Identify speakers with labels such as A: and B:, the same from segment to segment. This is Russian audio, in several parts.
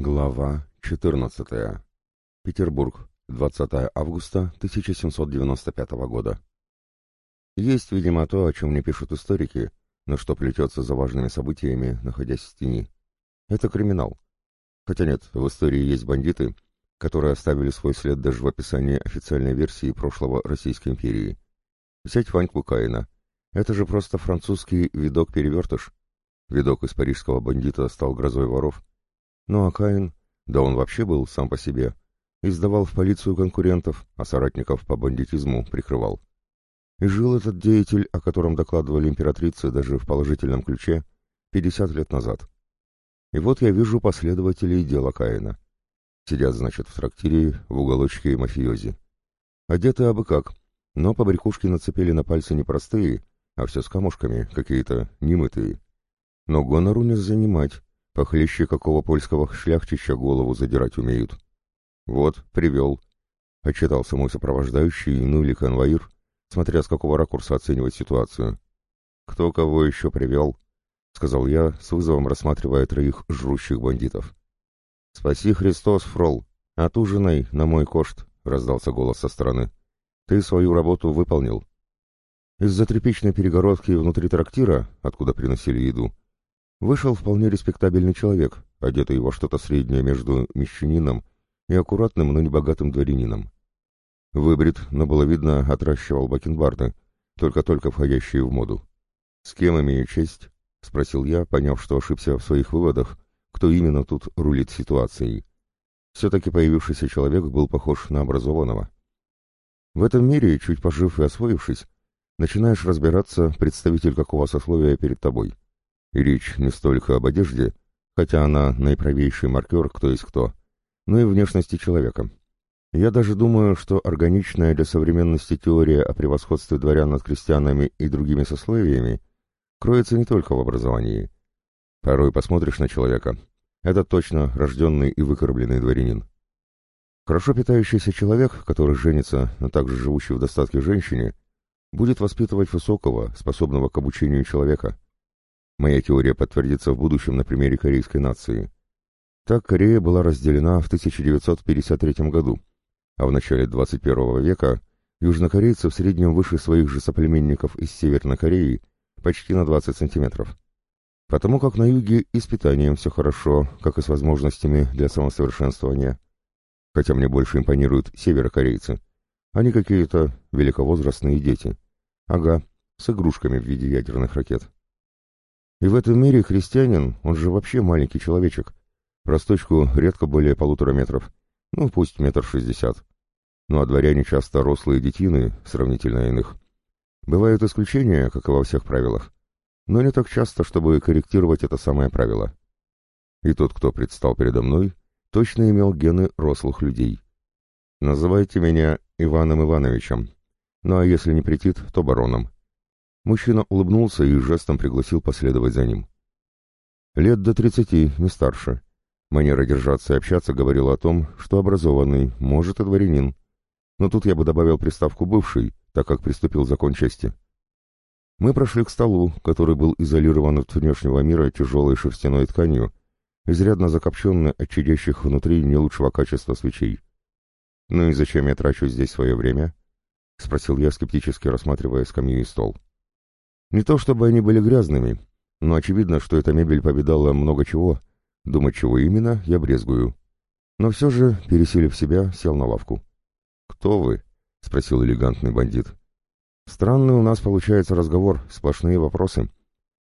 A: Глава 14. Петербург, 20 августа 1795 года. Есть, видимо, то, о чем не пишут историки, но что плетется за важными событиями, находясь в тени. Это криминал. Хотя нет, в истории есть бандиты, которые оставили свой след даже в описании официальной версии прошлого Российской империи. Взять Ваньку Каина. Это же просто французский видок-перевертыш. Видок из парижского бандита стал грозой воров, ну а Каин, да он вообще был сам по себе, издавал в полицию конкурентов, а соратников по бандитизму прикрывал. И жил этот деятель, о котором докладывали императрицы даже в положительном ключе, 50 лет назад. И вот я вижу последователей дела Каина. Сидят, значит, в трактире, в уголочке мафиози. Одеты абы как, но побрякушки нацепили на пальцы не простые, а все с камушками, какие-то немытые. Но гонору не занимать, Похлеще какого польского шляхтича голову задирать умеют. Вот, привел. Отчитался мой сопровождающий, ну или конвоир, смотря с какого ракурса оценивать ситуацию. Кто кого еще привел? Сказал я, с вызовом рассматривая троих жрущих бандитов. «Спаси Христос, фрол! Отужинай на мой кошт!» — раздался голос со стороны. «Ты свою работу выполнил». Из-за тряпичной перегородки внутри трактира, откуда приносили еду, вышел вполне респектабельный человек, одетый во что-то среднее между мещанином и аккуратным, но небогатым дворянином. Выбрит, но было видно, отращивал бакенбарды, только-только входящие в моду. «С кем имею честь?» — спросил я, поняв, что ошибся в своих выводах, кто именно тут рулит ситуацией. Все-таки появившийся человек был похож на образованного. В этом мире, чуть пожив и освоившись, начинаешь разбираться, представитель какого сословия перед тобой — и речь не столько об одежде, хотя она наиправейший маркер кто есть кто, но и внешности человека. Я даже думаю, что органичная для современности теория о превосходстве дворян над крестьянами и другими сословиями кроется не только в образовании. Порой посмотришь на человека, это точно рожденный и выкормленный дворянин. Хорошо питающийся человек, который женится на также живущей в достатке женщине, будет воспитывать высокого, способного к обучению человека – Моя теория подтвердится в будущем на примере корейской нации. Так Корея была разделена в 1953 году, а в начале 21 века южнокорейцы в среднем выше своих же соплеменников из Северной Кореи почти на 20 сантиметров. Потому как на юге и с питанием все хорошо, как и с возможностями для самосовершенствования. Хотя мне больше импонируют северокорейцы. Они какие-то великовозрастные дети. Ага, с игрушками в виде ядерных ракет. И в этом мире христианин, он же вообще маленький человечек. Росточку редко более полутора метров. Ну, пусть метр шестьдесят. Ну, а дворяне часто рослые детины, сравнительно иных. Бывают исключения, как и во всех правилах. Но не так часто, чтобы корректировать это самое правило. И тот, кто предстал передо мной, точно имел гены рослых людей. Называйте меня Иваном Ивановичем. Ну а если не претит, то бароном. Мужчина улыбнулся и жестом пригласил последовать за ним. Лет до тридцати, не старше. Манера держаться и общаться говорила о том, что образованный, может и дворянин. Но тут я бы добавил приставку «бывший», так как приступил закон чести. Мы прошли к столу, который был изолирован от внешнего мира тяжелой шерстяной тканью, изрядно закопченной от чадящих внутри не лучшего качества свечей. «Ну и зачем я трачу здесь свое время?» — спросил я, скептически рассматривая скамью и стол. Не то чтобы они были грязными, но очевидно, что эта мебель повидала много чего. Думать, чего именно, я брезгую. Но все же, пересилив себя, сел на лавку. «Кто вы?» — спросил элегантный бандит. «Странный у нас получается разговор, сплошные вопросы.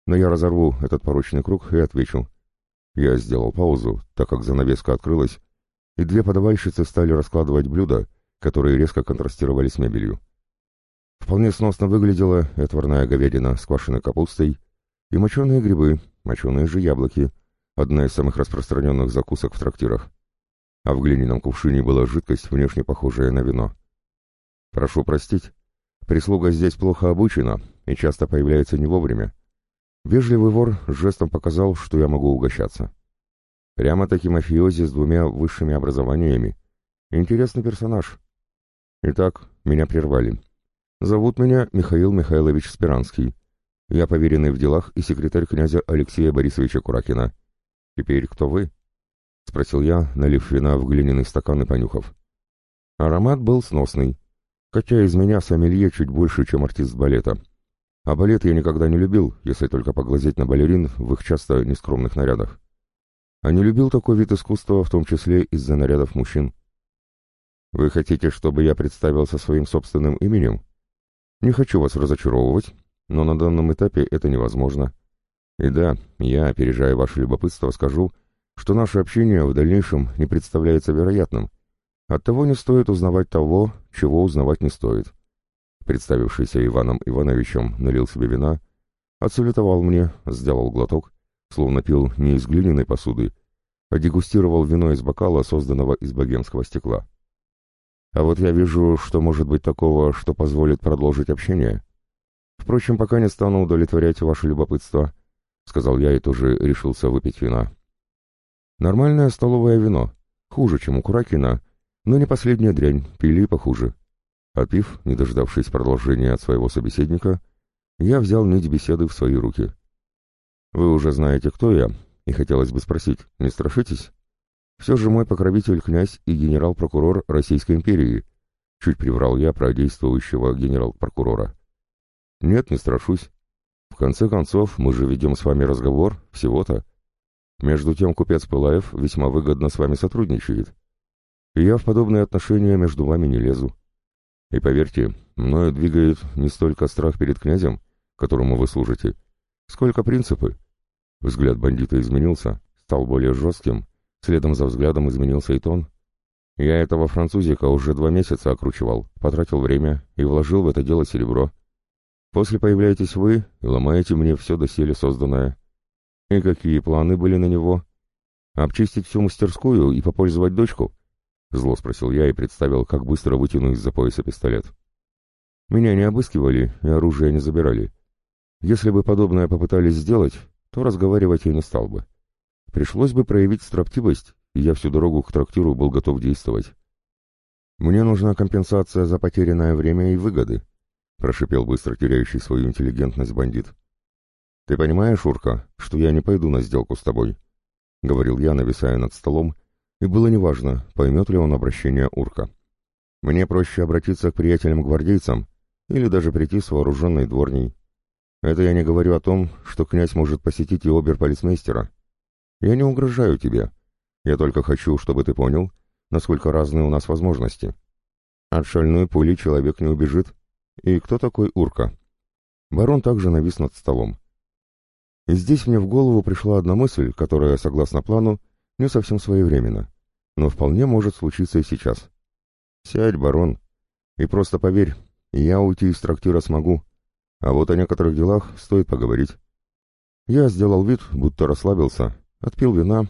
A: Но я разорву этот порочный круг и отвечу». Я сделал паузу, так как занавеска открылась, и две подавальщицы стали раскладывать блюда, которые резко контрастировали с мебелью. Вполне сносно выглядела отварная говядина с квашеной капустой, и моченые грибы, моченые же яблоки, одна из самых распространенных закусок в трактирах. А в глиняном кувшине была жидкость, внешне похожая на вино. «Прошу простить, прислуга здесь плохо обучена и часто появляется не вовремя. Вежливый вор жестом показал, что я могу угощаться. Прямо-таки мафиози с двумя высшими образованиями. Интересный персонаж. Итак, меня прервали. Зовут меня Михаил Михайлович Спиранский. Я поверенный в делах и секретарь князя Алексея Борисовича Куракина. Теперь кто вы? — спросил я, налив вина в глиняный стакан и понюхав. Аромат был сносный, хотя из меня сомелье чуть больше, чем артист балета. А балет я никогда не любил, если только поглазеть на балерин в их часто нескромных нарядах. А не любил такой вид искусства, в том числе из-за нарядов мужчин. Вы хотите, чтобы я представился своим собственным именем? Не хочу вас разочаровывать, но на данном этапе это невозможно. И да, я, опережая ваше любопытство, скажу, что наше общение в дальнейшем не представляется вероятным. Оттого не стоит узнавать того, чего узнавать не стоит. Представившийся Иваном Ивановичем налил себе вина, отсулетовал мне, сделал глоток, словно пил не из глиняной посуды, а дегустировал вино из бокала, созданного из богемского стекла. А вот я вижу, что может быть такого, что позволит продолжить общение. Впрочем, пока не стану удовлетворять ваше любопытство, — сказал я и тоже решился выпить вина. Нормальное столовое вино. Хуже, чем у Куракина, но не последняя дрянь, пили похуже. Опив, не дождавшись продолжения от своего собеседника, я взял нить беседы в свои руки. «Вы уже знаете, кто я, и хотелось бы спросить, не страшитесь? Все же мой покровитель князь и генерал-прокурор Российской империи», чуть приврал я про действующего генерал-прокурора. «Нет, не страшусь. В конце концов, мы же ведем с вами разговор, всего-то. Между тем купец Пылаев весьма выгодно с вами сотрудничает. И я в подобные отношения между вами не лезу. И поверьте, мною двигает не столько страх перед князем, которому вы служите, сколько принципы. Взгляд бандита изменился, стал более жестким, следом за взглядом изменился и тон. Я этого французика уже два месяца окручивал, потратил время и вложил в это дело серебро. После появляетесь вы и ломаете мне все доселе созданное. И какие планы были на него? Обчистить всю мастерскую и попользовать дочку? Зло спросил я и представил, как быстро вытяну из-за пояса пистолет. Меня не обыскивали и оружие не забирали. Если бы подобное попытались сделать, то разговаривать я не стал бы. Пришлось бы проявить строптивость, и я всю дорогу к трактиру был готов действовать. «Мне нужна компенсация за потерянное время и выгоды», — прошипел быстро теряющий свою интеллигентность бандит. «Ты понимаешь, Урка, что я не пойду на сделку с тобой?» — говорил я, нависая над столом, и было неважно, поймет ли он обращение Урка. «Мне проще обратиться к приятелям-гвардейцам или даже прийти с вооруженной дворней. Это я не говорю о том, что князь может посетить и обер-полицмейстера. Я не угрожаю тебе. Я только хочу, чтобы ты понял, насколько разные у нас возможности. От шальной пули человек не убежит. И кто такой Урка?» Барон также навис над столом. И здесь мне в голову пришла одна мысль, которая, согласно плану, не совсем своевременно, но вполне может случиться и сейчас. Сядь, барон, и просто поверь, я уйти из трактира смогу, а вот о некоторых делах стоит поговорить. Я сделал вид, будто расслабился, отпил вина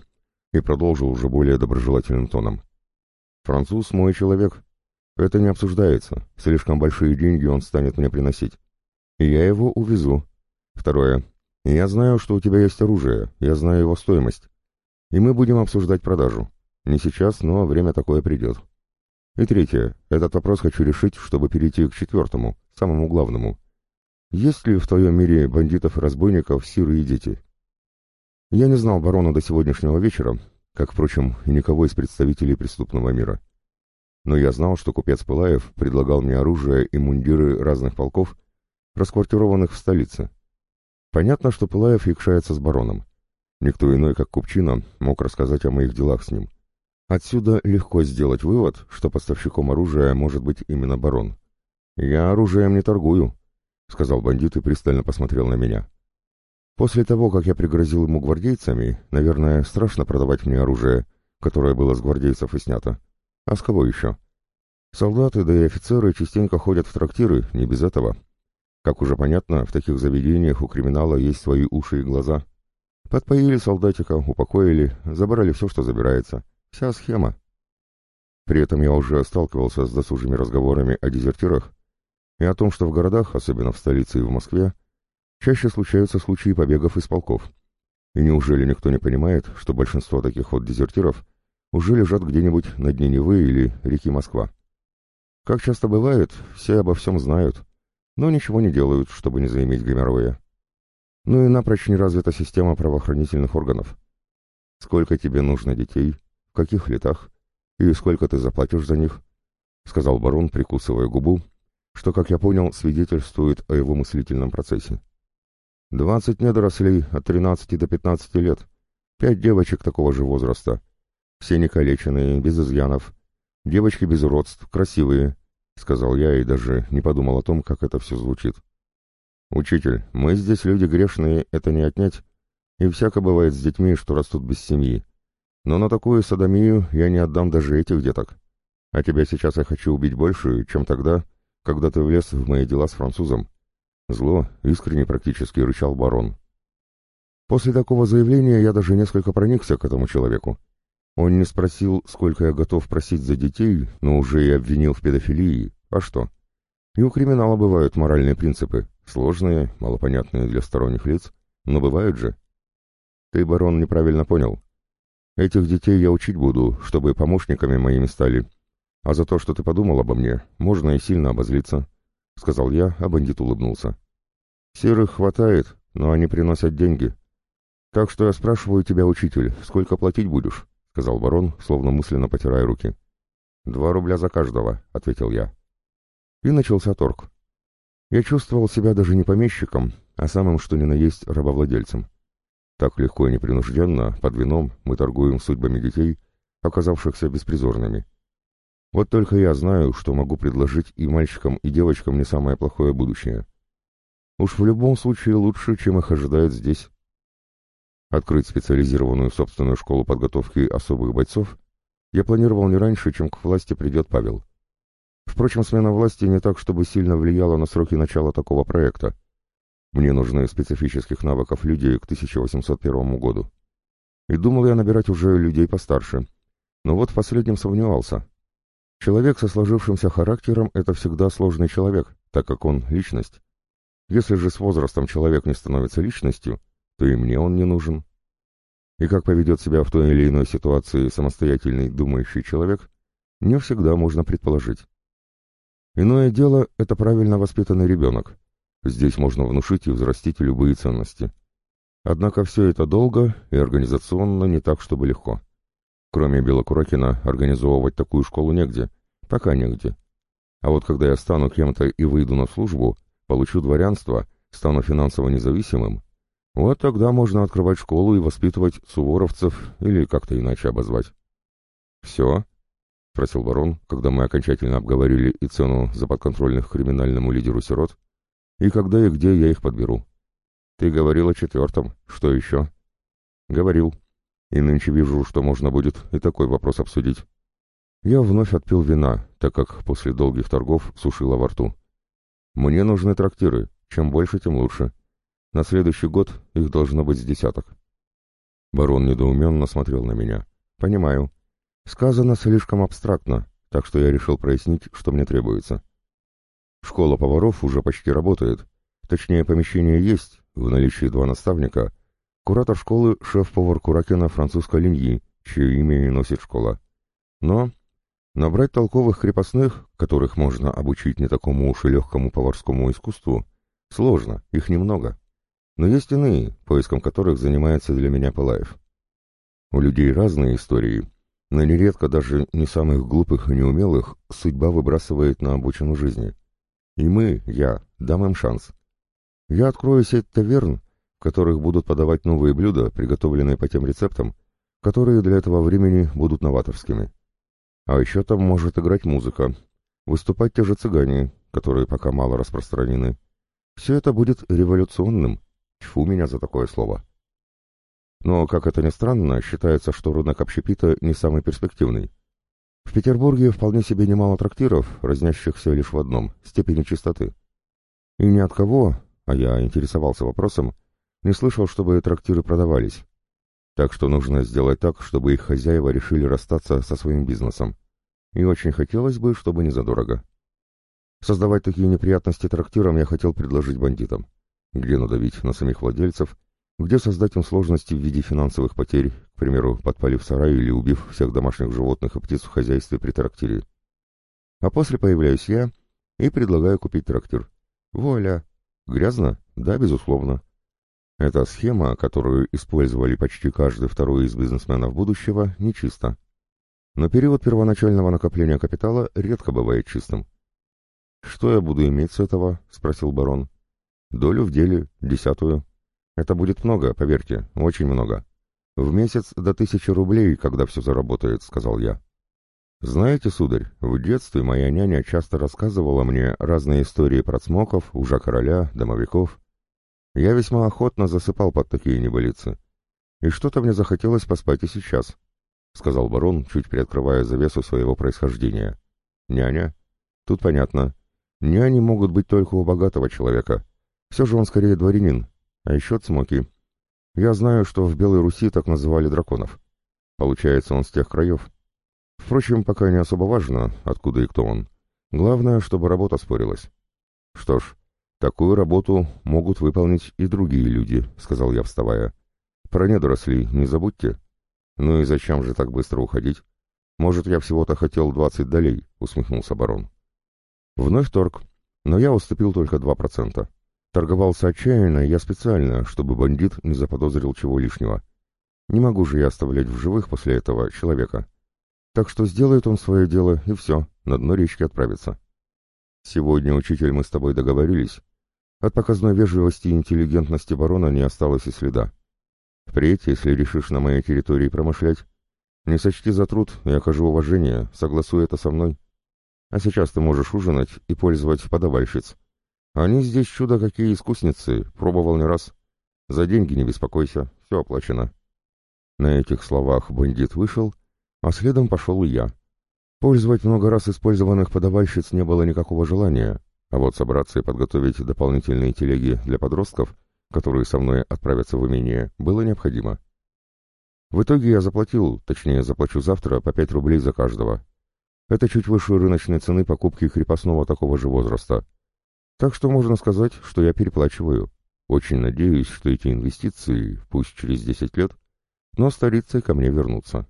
A: и продолжил уже более доброжелательным тоном. Француз мой человек. Это не обсуждается, слишком большие деньги он станет мне приносить. И я его увезу. Второе. Я знаю, что у тебя есть оружие, я знаю его стоимость. И мы будем обсуждать продажу. Не сейчас, но время такое придет. И третье. Этот вопрос хочу решить, чтобы перейти к четвертому, самому главному. Есть ли в твоем мире бандитов и разбойников сирые дети? Я не знал барона до сегодняшнего вечера, как, впрочем, и никого из представителей преступного мира. Но я знал, что купец Пылаев предлагал мне оружие и мундиры разных полков, расквартированных в столице. Понятно, что Пылаев якшается с бароном. Никто иной, как Купчина, мог рассказать о моих делах с ним. Отсюда легко сделать вывод, что поставщиком оружия может быть именно барон. «Я оружием не торгую», — сказал бандит и пристально посмотрел на меня. После того, как я пригрозил ему гвардейцами, наверное, страшно продавать мне оружие, которое было с гвардейцев и снято. А с кого еще? Солдаты, да и офицеры частенько ходят в трактиры, не без этого. Как уже понятно, в таких заведениях у криминала есть свои уши и глаза. Подпоили солдатика, упокоили, забрали все, что забирается. Вся схема. При этом я уже сталкивался с досужими разговорами о дезертирах и о том, что в городах, особенно в столице и в Москве, чаще случаются случаи побегов из полков. И неужели никто не понимает, что большинство таких вот дезертиров уже лежат где-нибудь на дне Невы или реки Москва? Как часто бывает, все обо всем знают, но ничего не делают, чтобы не заиметь геморроя. Ну и напрочь не развита система правоохранительных органов. Сколько тебе нужно детей, каких летах и сколько ты заплатишь за них?» — сказал барон, прикусывая губу, что, как я понял, свидетельствует о его мыслительном процессе. «Двадцать недорослей от тринадцати до пятнадцати лет, пять девочек такого же возраста, все некалеченные, без изъянов, девочки без уродств, красивые», — сказал я и даже не подумал о том, как это все звучит. «Учитель, мы здесь люди грешные, это не отнять, и всяко бывает с детьми, что растут без семьи. Но на такую садомию я не отдам даже этих деток. А тебя сейчас я хочу убить больше, чем тогда, когда ты влез в мои дела с французом». Зло, искренне практически рычал барон. После такого заявления я даже несколько проникся к этому человеку. Он не спросил, сколько я готов просить за детей, но уже и обвинил в педофилии. А что? И у криминала бывают моральные принципы, сложные, малопонятные для сторонних лиц, но бывают же. Ты, барон, неправильно понял. Этих детей я учить буду, чтобы помощниками моими стали. А за то, что ты подумал обо мне, можно и сильно обозлиться, — сказал я, а бандит улыбнулся. Серых хватает, но они приносят деньги. Так что я спрашиваю тебя, учитель, сколько платить будешь? — сказал барон, словно мысленно потирая руки. «Два рубля за каждого», — ответил я. И начался торг. Я чувствовал себя даже не помещиком, а самым что ни на есть рабовладельцем. Так легко и непринужденно, под вином, мы торгуем судьбами детей, оказавшихся беспризорными. Вот только я знаю, что могу предложить и мальчикам, и девочкам не самое плохое будущее. Уж в любом случае лучше, чем их ожидает здесь. Открыть специализированную собственную школу подготовки особых бойцов я планировал не раньше, чем к власти придет Павел. Впрочем, смена власти не так, чтобы сильно влияла на сроки начала такого проекта. Мне нужны специфических навыков людей к 1801 году. И думал я набирать уже людей постарше. Но вот в последнем сомневался. Человек со сложившимся характером — это всегда сложный человек, так как он — личность. Если же с возрастом человек не становится личностью, то и мне он не нужен. И как поведет себя в той или иной ситуации самостоятельный думающий человек, не всегда можно предположить. Иное дело — это правильно воспитанный ребенок. Здесь можно внушить и взрастить любые ценности. Однако все это долго и организационно не так, чтобы легко. Кроме Белокуракина, организовывать такую школу негде, пока негде. А вот когда я стану кем-то и выйду на службу, получу дворянство, стану финансово независимым, вот тогда можно открывать школу и воспитывать суворовцев или как-то иначе обозвать. «Все?» — спросил барон, когда мы окончательно обговорили и цену за подконтрольных криминальному лидеру сирот, и когда и где я их подберу. «Ты говорил о четвертом. Что еще?» «Говорил. И нынче вижу, что можно будет и такой вопрос обсудить». Я вновь отпил вина, так как после долгих торгов сушило во рту. «Мне нужны трактиры. Чем больше, тем лучше. На следующий год их должно быть с десяток. Барон недоуменно смотрел на меня. Понимаю. Сказано слишком абстрактно, так что я решил прояснить, что мне требуется. Школа поваров уже почти работает. Точнее, помещение есть, в наличии два наставника. Куратор школы — шеф-повар Куракина французской линьи, чье имя и носит школа. Но набрать толковых крепостных, которых можно обучить не такому уж и легкому поварскому искусству, сложно, их немного. Но есть иные, поиском которых занимается для меня Пылаев. У людей разные истории, но нередко даже не самых глупых и неумелых судьба выбрасывает на обочину жизни. И мы, я, дам им шанс. Я открою сеть таверн, в которых будут подавать новые блюда, приготовленные по тем рецептам, которые для этого времени будут новаторскими. А еще там может играть музыка, выступать те же цыгане, которые пока мало распространены. Все это будет революционным, Тьфу меня за такое слово. Но, как это ни странно, считается, что рынок общепита не самый перспективный. В Петербурге вполне себе немало трактиров, разнящихся лишь в одном — степени чистоты. И ни от кого, а я интересовался вопросом, не слышал, чтобы трактиры продавались. Так что нужно сделать так, чтобы их хозяева решили расстаться со своим бизнесом. И очень хотелось бы, чтобы не задорого. Создавать такие неприятности трактирам я хотел предложить бандитам где надавить на самих владельцев, где создать им сложности в виде финансовых потерь, к примеру, подпалив сарай или убив всех домашних животных и птиц в хозяйстве при трактире. А после появляюсь я и предлагаю купить трактир. Вуаля! Грязно? Да, безусловно. Эта схема, которую использовали почти каждый второй из бизнесменов будущего, нечиста. но период первоначального накопления капитала редко бывает чистым. «Что я буду иметь с этого?» — спросил барон. «Долю в деле, десятую. Это будет много, поверьте, очень много. В месяц до тысячи рублей, когда все заработает», — сказал я. «Знаете, сударь, в детстве моя няня часто рассказывала мне разные истории про цмоков, ужа короля, домовиков. Я весьма охотно засыпал под такие небылицы. И что-то мне захотелось поспать и сейчас», — сказал барон, чуть приоткрывая завесу своего происхождения. «Няня? Тут понятно. Няни могут быть только у богатого человека. Все же он скорее дворянин. А еще цмоки. Я знаю, что в Белой Руси так называли драконов. Получается, он с тех краев. Впрочем, пока не особо важно, откуда и кто он. Главное, чтобы работа спорилась. Что ж, такую работу могут выполнить и другие люди, сказал я, вставая. Про недорослей не забудьте. Ну и зачем же так быстро уходить? Может, я всего-то хотел двадцать долей, усмехнулся барон. Вновь торг, но я уступил только два процента. Торговался отчаянно, я специально, чтобы бандит не заподозрил чего лишнего. Не могу же я оставлять в живых после этого человека. Так что сделает он свое дело, и все, на дно речки отправится. Сегодня, учитель, мы с тобой договорились. От показной вежливости и интеллигентности барона не осталось и следа. Впредь, если решишь на моей территории промышлять, не сочти за труд и окажи уважение, согласуй это со мной. А сейчас ты можешь ужинать и пользовать подавальщиц. Они здесь чудо какие искусницы, пробовал не раз. За деньги не беспокойся, все оплачено. На этих словах бандит вышел, а следом пошел и я. Пользовать много раз использованных подавальщиц не было никакого желания, а вот собраться и подготовить дополнительные телеги для подростков, которые со мной отправятся в имение, было необходимо. В итоге я заплатил, точнее заплачу завтра, по 5 рублей за каждого. Это чуть выше рыночной цены покупки крепостного такого же возраста. Так что можно сказать, что я переплачиваю. Очень надеюсь, что эти инвестиции, пусть через 10 лет, но столицей ко мне вернутся.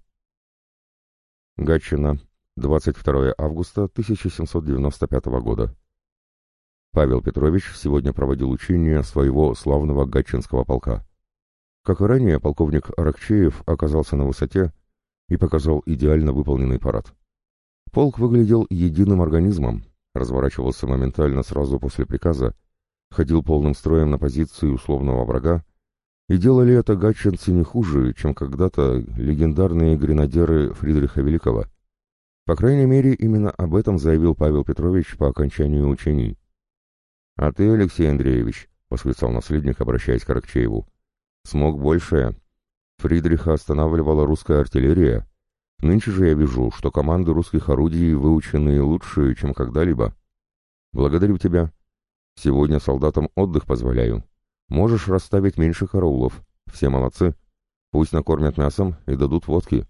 A: Гатчина, 22 августа 1795 года. Павел Петрович сегодня проводил учение своего славного гатчинского полка. Как и ранее, полковник Аракчеев оказался на высоте и показал идеально выполненный парад. Полк выглядел единым организмом, разворачивался моментально сразу после приказа, ходил полным строем на позиции условного врага, и делали это гатчинцы не хуже, чем когда-то легендарные гренадеры Фридриха Великого. По крайней мере, именно об этом заявил Павел Петрович по окончанию учений. «А ты, Алексей Андреевич», — восклицал наследник, обращаясь к Аракчееву, — «смог большее. Фридриха останавливала русская артиллерия, Нынче же я вижу, что команды русских орудий выучены лучше, чем когда-либо. Благодарю тебя. Сегодня солдатам отдых позволяю. Можешь расставить меньше караулов. Все молодцы. Пусть накормят мясом и дадут водки.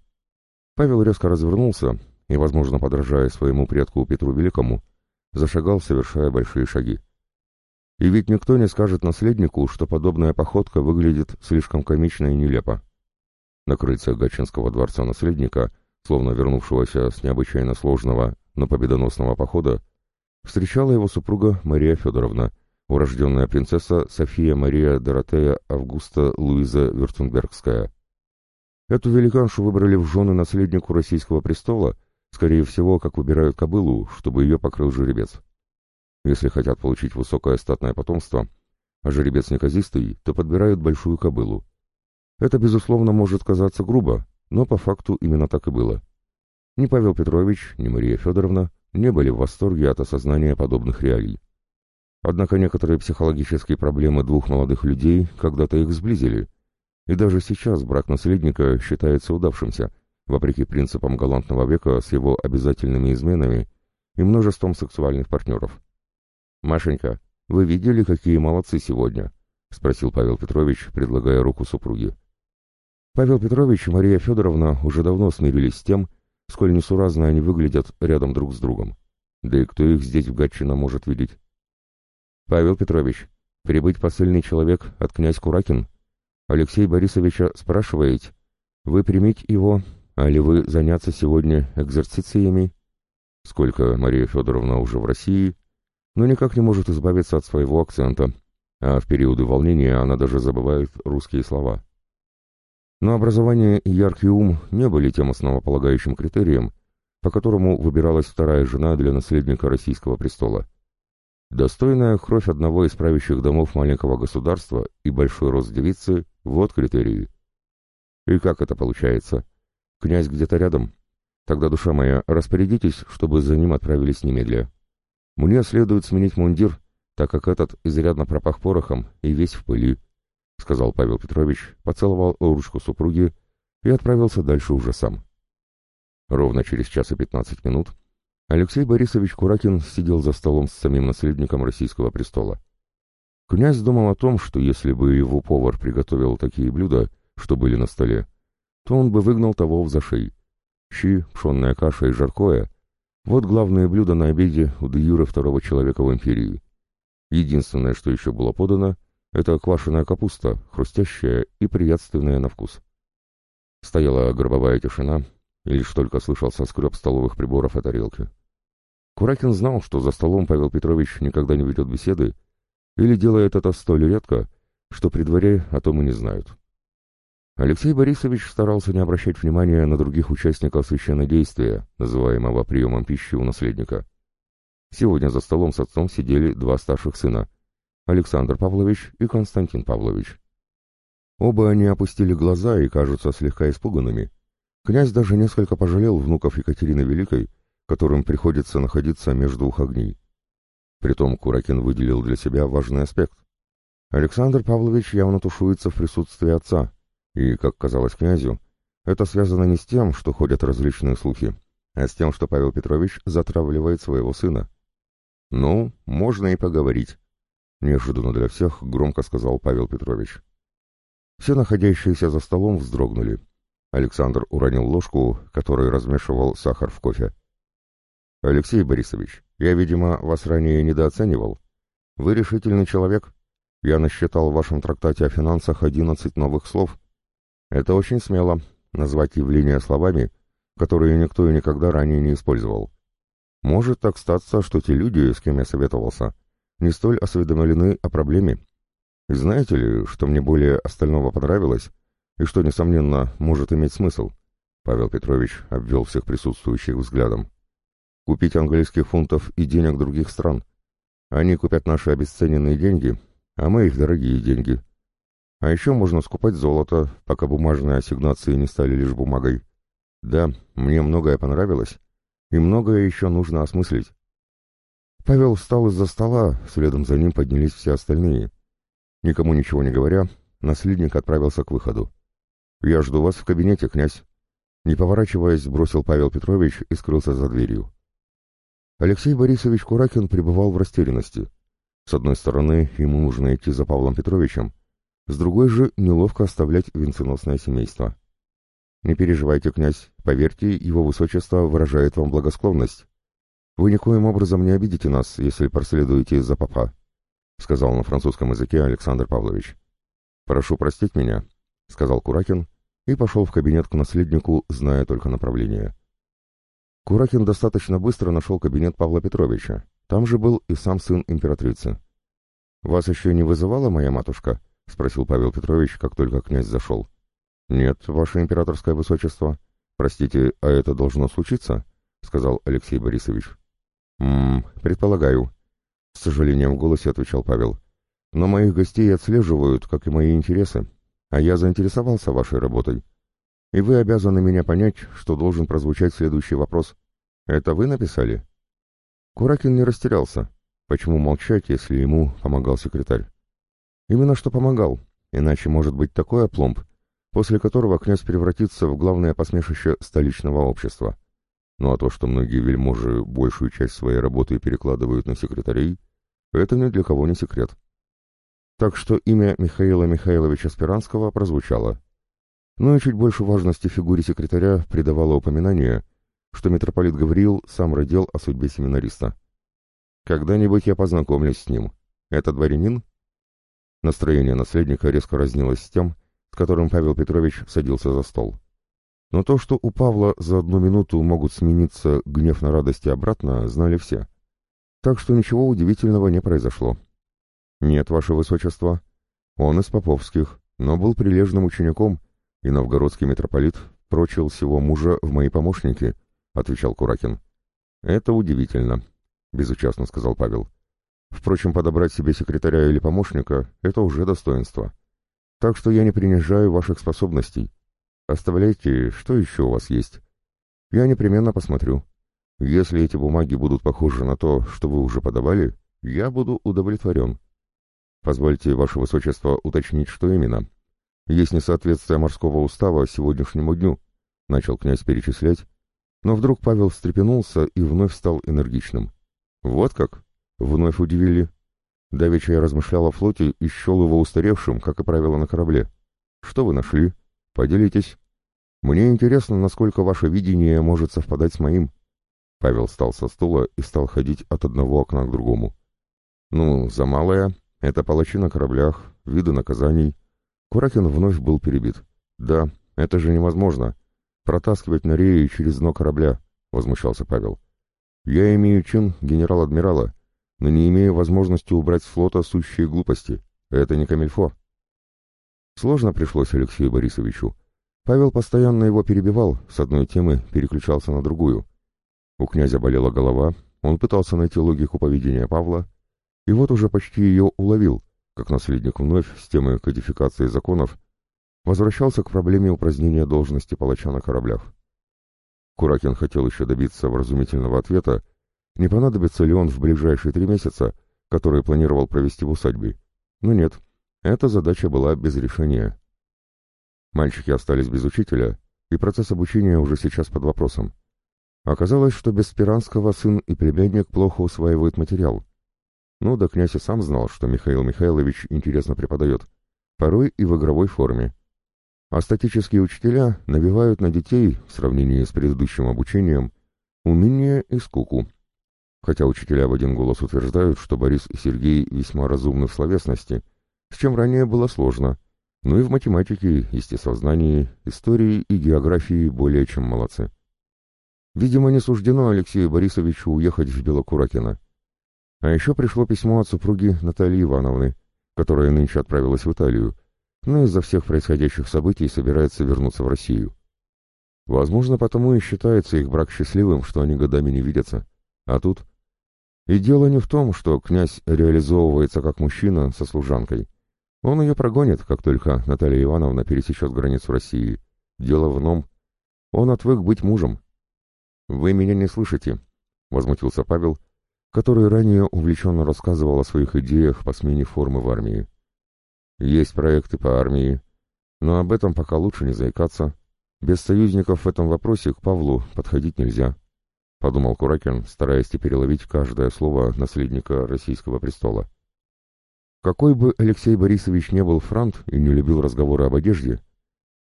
A: Павел резко развернулся и, возможно, подражая своему предку Петру Великому, зашагал, совершая большие шаги. И ведь никто не скажет наследнику, что подобная походка выглядит слишком комично и нелепо. На крыльце Гатчинского дворца наследника, словно вернувшегося с необычайно сложного, но победоносного похода, встречала его супруга Мария Федоровна, урожденная принцесса София Мария Доротея Августа Луиза Вюртембергская. Эту великаншу выбрали в жены наследнику российского престола, скорее всего, как выбирают кобылу, чтобы ее покрыл жеребец. Если хотят получить высокое статное потомство, а жеребец неказистый, то подбирают большую кобылу. Это, безусловно, может казаться грубо, но по факту именно так и было. Ни Павел Петрович, ни Мария Федоровна не были в восторге от осознания подобных реалий. Однако некоторые психологические проблемы двух молодых людей когда-то их сблизили, и даже сейчас брак наследника считается удавшимся, вопреки принципам галантного века с его обязательными изменами и множеством сексуальных партнеров. «Машенька, вы видели, какие молодцы сегодня?» — спросил Павел Петрович, предлагая руку супруге. Павел Петрович и Мария Федоровна уже давно смирились с тем, сколь несуразно они выглядят рядом друг с другом. Да и кто их здесь в Гатчино может видеть? Павел Петрович, прибыть посыльный человек от князь Куракин. Алексей Борисовича спрашиваете, вы примите его, а ли вы заняться сегодня экзерцициями? Сколько Мария Федоровна уже в России, но никак не может избавиться от своего акцента, а в периоды волнения она даже забывает русские слова. Но образование и яркий ум не были тем основополагающим критерием, по которому выбиралась вторая жена для наследника российского престола. Достойная кровь одного из правящих домов маленького государства и большой рост девицы – вот критерии. И как это получается? Князь где-то рядом? Тогда, душа моя, распорядитесь, чтобы за ним отправились немедля. Мне следует сменить мундир, так как этот изрядно пропах порохом и весь в пыли, — сказал Павел Петрович, поцеловал ручку супруги и отправился дальше уже сам. Ровно через час и пятнадцать минут Алексей Борисович Куракин сидел за столом с самим наследником российского престола. Князь думал о том, что если бы его повар приготовил такие блюда, что были на столе, то он бы выгнал того в зашей. Щи, пшенная каша и жаркое — вот главные блюда на обеде у де второго человека в империи. Единственное, что еще было подано, это квашеная капуста, хрустящая и приятственная на вкус. Стояла гробовая тишина, и лишь только слышался скреб столовых приборов о тарелке. Куракин знал, что за столом Павел Петрович никогда не ведет беседы, или делает это столь редко, что при дворе о том и не знают. Алексей Борисович старался не обращать внимания на других участников священнодействия, называемого приемом пищи у наследника. Сегодня за столом с отцом сидели два старших сына — Александр Павлович и Константин Павлович. Оба они опустили глаза и кажутся слегка испуганными. Князь даже несколько пожалел внуков Екатерины Великой, которым приходится находиться между двух огней. Притом Куракин выделил для себя важный аспект. Александр Павлович явно тушуется в присутствии отца, и, как казалось князю, это связано не с тем, что ходят различные слухи, а с тем, что Павел Петрович затравливает своего сына. «Ну, можно и поговорить», — неожиданно для всех громко сказал Павел Петрович. Все находящиеся за столом вздрогнули. Александр уронил ложку, которой размешивал сахар в кофе. «Алексей Борисович, я, видимо, вас ранее недооценивал. Вы решительный человек. Я насчитал в вашем трактате о финансах одиннадцать новых слов. Это очень смело, назвать явления словами, которые никто и никогда ранее не использовал. Может так статься, что те люди, с кем я советовался, не столь осведомлены о проблеме. И знаете ли, что мне более остального понравилось, и что, несомненно, может иметь смысл? Павел Петрович обвел всех присутствующих взглядом. Купить английских фунтов и денег других стран. Они купят наши обесцененные деньги, а мы их дорогие деньги. А еще можно скупать золото, пока бумажные ассигнации не стали лишь бумагой. Да, мне многое понравилось, и многое еще нужно осмыслить. Павел встал из-за стола, следом за ним поднялись все остальные. Никому ничего не говоря, наследник отправился к выходу. «Я жду вас в кабинете, князь». Не поворачиваясь, бросил Павел Петрович и скрылся за дверью. Алексей Борисович Куракин пребывал в растерянности. С одной стороны, ему нужно идти за Павлом Петровичем, с другой же неловко оставлять венценосное семейство. Не переживайте, князь, поверьте, его высочество выражает вам благосклонность. Вы никоим образом не обидите нас, если проследуете за папа, сказал на французском языке Александр Павлович. Прошу простить меня, сказал Куракин и пошел в кабинет к наследнику, зная только направление. Куракин достаточно быстро нашел кабинет Павла Петровича. Там же был и сам сын императрицы. «Вас еще не вызывала моя матушка?» — спросил Павел Петрович, как только князь зашел. «Нет, ваше императорское высочество. Простите, а это должно случиться?» — сказал Алексей Борисович. «Ммм, предполагаю», — с сожалением в голосе отвечал Павел. «Но моих гостей отслеживают, как и мои интересы, а я заинтересовался вашей работой. И вы обязаны меня понять, что должен прозвучать следующий вопрос. Это вы написали?» Куракин не растерялся. Почему молчать, если ему помогал секретарь? Именно что помогал, иначе может быть такой опломб, после которого князь превратится в главное посмешище столичного общества. Ну а то, что многие вельможи большую часть своей работы перекладывают на секретарей, это ни для кого не секрет. Так что имя Михаила Михайловича Спиранского прозвучало. Но и чуть больше важности фигуре секретаря придавало упоминание, что митрополит Гавриил сам родил о судьбе семинариста. «Когда-нибудь я познакомлюсь с ним. Это дворянин?» Настроение наследника резко разнилось с тем, с которым Павел Петрович садился за стол. Но то, что у Павла за одну минуту могут смениться гнев на радость и обратно, знали все. Так что ничего удивительного не произошло. «Нет, ваше высочество. Он из поповских, но был прилежным учеником и новгородский митрополит прочил всего мужа в мои помощники, — отвечал Куракин. Это удивительно, — безучастно сказал Павел. Впрочем, подобрать себе секретаря или помощника — это уже достоинство. Так что я не принижаю ваших способностей. Оставляйте, что еще у вас есть. Я непременно посмотрю. Если эти бумаги будут похожи на то, что вы уже подавали, я буду удовлетворен. Позвольте, ваше высочество, уточнить, что именно. Есть несоответствие морского устава сегодняшнему дню, — начал князь перечислять, но вдруг Павел встрепенулся и вновь стал энергичным. Вот как? Вновь удивили. Давеча я размышлял о флоте и счел его устаревшим, как и правило, на корабле. Что вы нашли? Поделитесь. Мне интересно, насколько ваше видение может совпадать с моим. Павел встал со стула и стал ходить от одного окна к другому. Ну, за малое, это палачи на кораблях, виды наказаний. Куракин вновь был перебит. Да, это же невозможно. Протаскивать на рее через дно корабля, возмущался Павел. Я имею чин генерал-адмирала, но не имею возможности убрать с флота сущие глупости. Это не камильфо. Сложно пришлось Алексею Борисовичу. Павел постоянно его перебивал, с одной темы переключался на другую. У князя болела голова, он пытался найти логику поведения Павла, и вот уже почти ее уловил, как наследник вновь с темой кодификации законов возвращался к проблеме упразднения должности палача на кораблях. Куракин хотел еще добиться вразумительного ответа, не понадобится ли он в ближайшие три месяца, которые планировал провести в усадьбе. Но нет, эта задача была без решения. Мальчики остались без учителя, и процесс обучения уже сейчас под вопросом. Оказалось, что без Спиранского сын и племянник плохо усваивают материал. Ну да князь и сам знал, что Михаил Михайлович интересно преподает, порой и в игровой форме. А статические учителя навевают на детей, в сравнении с предыдущим обучением, умение и скуку. Хотя учителя в один голос утверждают, что Борис и Сергей весьма разумны в словесности, с чем ранее было сложно, но и в математике, естествознании, истории и географии более чем молодцы. Видимо, не суждено Алексею Борисовичу уехать в Белокуракино. А еще пришло письмо от супруги Натальи Ивановны, которая нынче отправилась в Италию, но из-за всех происходящих событий собирается вернуться в Россию. Возможно, потому и считается их брак счастливым, что они годами не видятся. А тут... И дело не в том, что князь реализовывается как мужчина со служанкой. Он ее прогонит, как только Наталья Ивановна пересечет границу России. Дело в ином. Он отвык быть мужем. «Вы меня не слышите», — возмутился Павел, который ранее увлеченно рассказывал о своих идеях по смене формы в армии. Есть проекты по армии, но об этом пока лучше не заикаться. Без союзников в этом вопросе к Павлу подходить нельзя, — подумал Куракин, стараясь теперь ловить каждое слово наследника российского престола. Какой бы Алексей Борисович не был франт и не любил разговоры об одежде,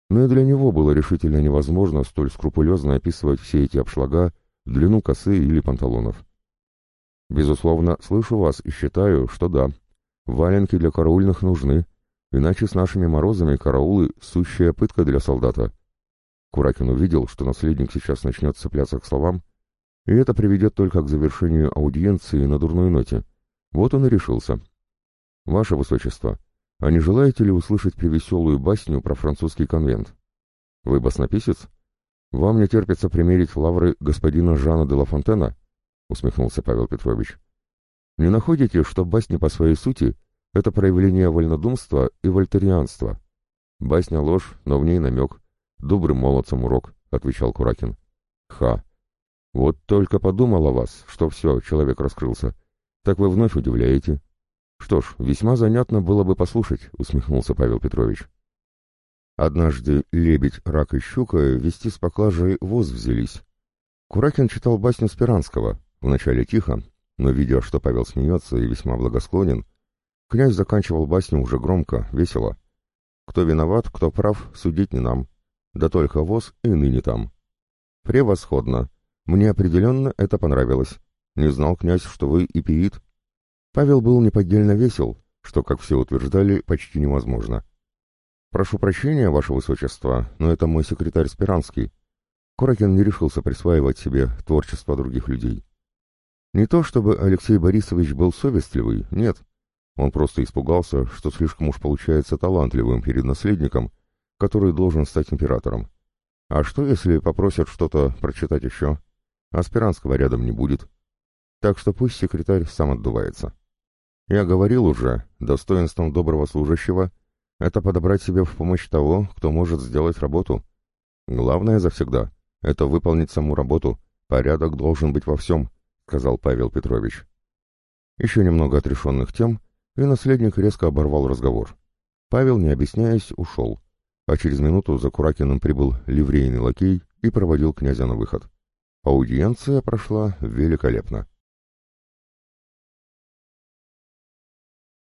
A: но и для него было решительно невозможно столь скрупулезно описывать все эти обшлага, длину косы или панталонов. Безусловно, слышу вас и считаю, что да, валенки для караульных нужны, Иначе с нашими морозами караулы — сущая пытка для солдата. Куракин увидел, что наследник сейчас начнет цепляться к словам, и это приведет только к завершению аудиенции на дурной ноте. Вот он и решился. «Ваше Высочество, а не желаете ли услышать превеселую басню про французский конвент? Вы баснописец? Вам не терпится примерить лавры господина Жана де ла Фонтена?» — усмехнулся Павел Петрович. «Не находите, что басни по своей сути это проявление вольнодумства и вольтерианства. Басня ложь, но в ней намек. Добрым молодцам урок, — отвечал Куракин. Ха! Вот только подумал о вас, что все, человек раскрылся. Так вы вновь удивляете. Что ж, весьма занятно было бы послушать, — усмехнулся Павел Петрович. Однажды лебедь, рак и щука вести с поклажей воз взялись. Куракин читал басню Спиранского, вначале тихо, но, видя, что Павел смеется и весьма благосклонен, Князь заканчивал басню уже громко, весело. Кто виноват, кто прав, судить не нам. Да только воз и ныне там. Превосходно. Мне определенно это понравилось. Не знал князь, что вы и пиит. Павел был неподдельно весел, что, как все утверждали, почти невозможно. «Прошу прощения, ваше высочество, но это мой секретарь Спиранский». Корокин не решился присваивать себе творчество других людей. Не то чтобы Алексей Борисович был совестливый, нет. Он просто испугался, что слишком уж получается талантливым перед наследником, который должен стать императором. А что, если попросят что-то прочитать еще? Аспирантского рядом не будет. Так что пусть секретарь сам отдувается. Я говорил уже, достоинством доброго служащего — это подобрать себе в помощь того, кто может сделать работу. Главное завсегда — это выполнить саму работу. Порядок должен быть во всем, — сказал Павел Петрович. Еще немного отрешенных тем, и наследник резко оборвал разговор. Павел, не объясняясь, ушел а через минуту за Куракиным прибыл ливрейный лакей и проводил князя на выход. Аудиенция прошла великолепно.